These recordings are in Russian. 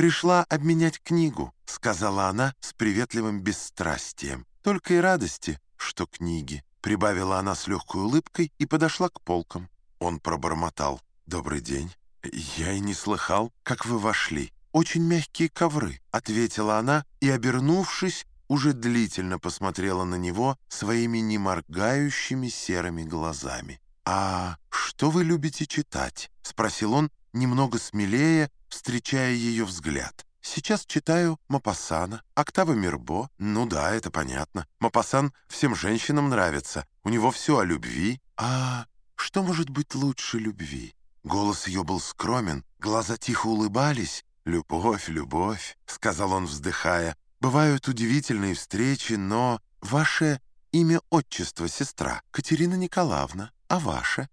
«Пришла обменять книгу», — сказала она с приветливым бесстрастием. «Только и радости, что книги», — прибавила она с легкой улыбкой и подошла к полкам. Он пробормотал. «Добрый день. Я и не слыхал, как вы вошли. Очень мягкие ковры», — ответила она и, обернувшись, уже длительно посмотрела на него своими неморгающими серыми глазами. «А что вы любите читать?» — спросил он, немного смелее, встречая ее взгляд. «Сейчас читаю Мапассана, Октава Мирбо. Ну да, это понятно. Мапассан всем женщинам нравится. У него все о любви. А что может быть лучше любви?» Голос ее был скромен, глаза тихо улыбались. «Любовь, любовь», — сказал он, вздыхая. «Бывают удивительные встречи, но ваше имя отчество, сестра, Катерина Николаевна, а ваше?»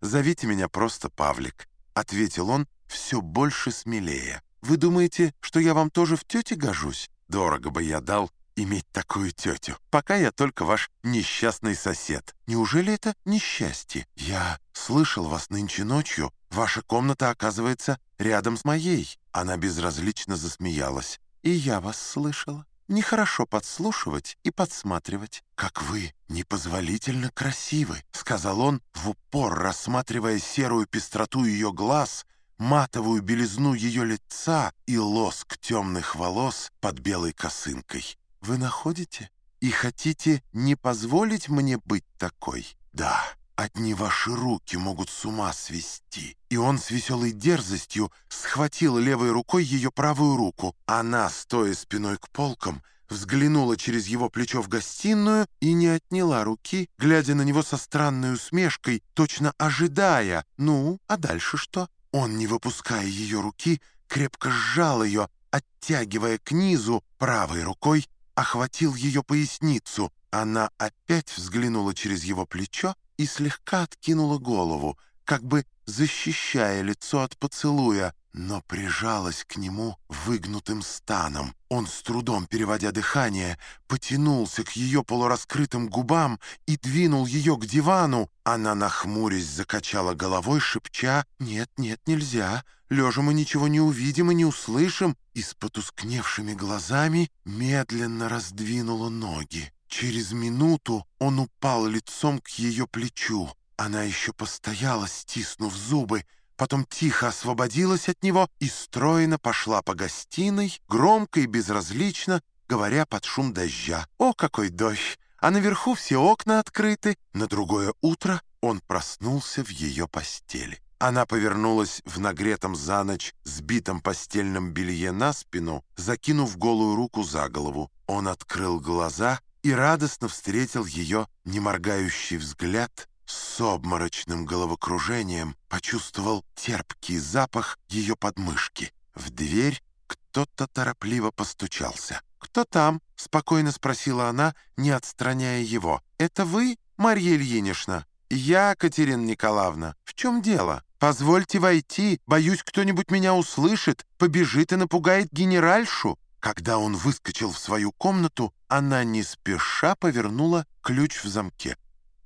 «Зовите меня просто Павлик», — ответил он, все больше смелее. «Вы думаете, что я вам тоже в тете гожусь? Дорого бы я дал иметь такую тетю. Пока я только ваш несчастный сосед. Неужели это несчастье? Я слышал вас нынче ночью. Ваша комната, оказывается, рядом с моей». Она безразлично засмеялась. «И я вас слышала. Нехорошо подслушивать и подсматривать. «Как вы непозволительно красивы», — сказал он, в упор рассматривая серую пестроту ее глаз — матовую белизну ее лица и лоск темных волос под белой косынкой. Вы находите? И хотите не позволить мне быть такой? Да, одни ваши руки могут с ума свести. И он с веселой дерзостью схватил левой рукой ее правую руку. Она, стоя спиной к полкам, взглянула через его плечо в гостиную и не отняла руки, глядя на него со странной усмешкой, точно ожидая. «Ну, а дальше что?» Он, не выпуская ее руки, крепко сжал ее, оттягивая к низу, правой рукой охватил ее поясницу. Она опять взглянула через его плечо и слегка откинула голову, как бы защищая лицо от поцелуя, но прижалась к нему выгнутым станом. Он, с трудом переводя дыхание, потянулся к ее полураскрытым губам и двинул ее к дивану. Она, нахмурясь, закачала головой, шепча «Нет, нет, нельзя, лежа мы ничего не увидим и не услышим», и с потускневшими глазами медленно раздвинула ноги. Через минуту он упал лицом к ее плечу. Она еще постояла, стиснув зубы, потом тихо освободилась от него и стройно пошла по гостиной, громко и безразлично, говоря под шум дождя. «О, какой дождь! А наверху все окна открыты!» На другое утро он проснулся в ее постели. Она повернулась в нагретом за ночь сбитом постельном белье на спину, закинув голую руку за голову. Он открыл глаза и радостно встретил ее неморгающий взгляд, с обморочным головокружением почувствовал терпкий запах ее подмышки. В дверь кто-то торопливо постучался. «Кто там?» — спокойно спросила она, не отстраняя его. «Это вы, Марья Ильинична?» «Я, Катерина Николаевна. В чем дело? Позвольте войти. Боюсь, кто-нибудь меня услышит, побежит и напугает генеральшу». Когда он выскочил в свою комнату, она не спеша повернула ключ в замке.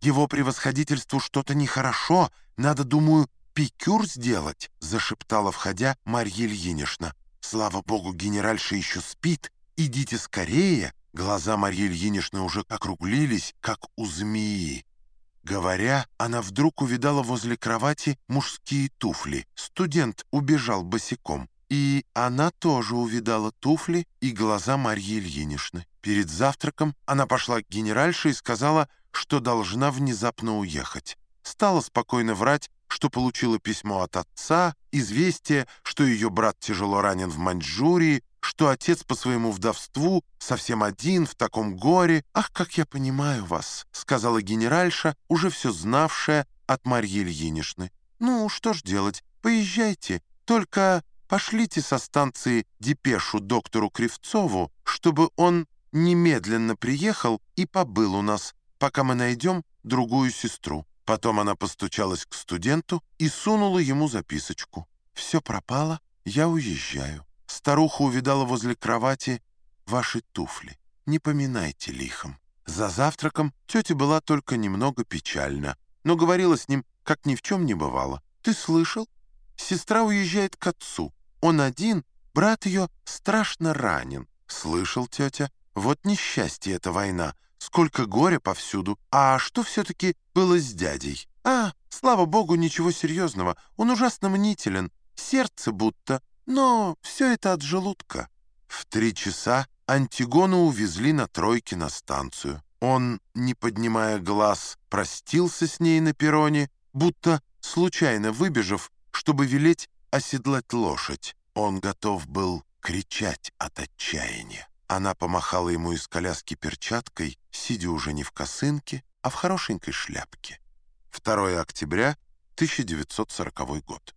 Его превосходительству что-то нехорошо. Надо, думаю, пикюр сделать», — зашептала, входя Марья Ильинична. «Слава богу, генеральша еще спит. Идите скорее». Глаза Марьи Ильиничны уже округлились, как у змеи. Говоря, она вдруг увидала возле кровати мужские туфли. Студент убежал босиком. И она тоже увидала туфли и глаза Марьи Ильиничны. Перед завтраком она пошла к генеральше и сказала, что должна внезапно уехать. Стала спокойно врать, что получила письмо от отца, известие, что ее брат тяжело ранен в Маньчжурии, что отец по своему вдовству совсем один, в таком горе. «Ах, как я понимаю вас», — сказала генеральша, уже все знавшая от Марьи Ильиничны. «Ну, что ж делать, поезжайте, только пошлите со станции депешу доктору Кривцову, чтобы он немедленно приехал и побыл у нас, пока мы найдем другую сестру». Потом она постучалась к студенту и сунула ему записочку. «Все пропало, я уезжаю. Старуха увидала возле кровати ваши туфли. Не поминайте лихом». За завтраком тетя была только немного печальна, но говорила с ним, как ни в чем не бывало. «Ты слышал? Сестра уезжает к отцу. Он один, Брат ее страшно ранен. Слышал, тетя, вот несчастье эта война. Сколько горя повсюду. А что все-таки было с дядей? А, слава богу, ничего серьезного. Он ужасно мнителен. Сердце будто. Но все это от желудка. В три часа Антигону увезли на тройке на станцию. Он, не поднимая глаз, простился с ней на перроне, будто случайно выбежав, чтобы велеть оседлать лошадь. Он готов был кричать от отчаяния. Она помахала ему из коляски перчаткой, сидя уже не в косынке, а в хорошенькой шляпке. 2 октября 1940 год.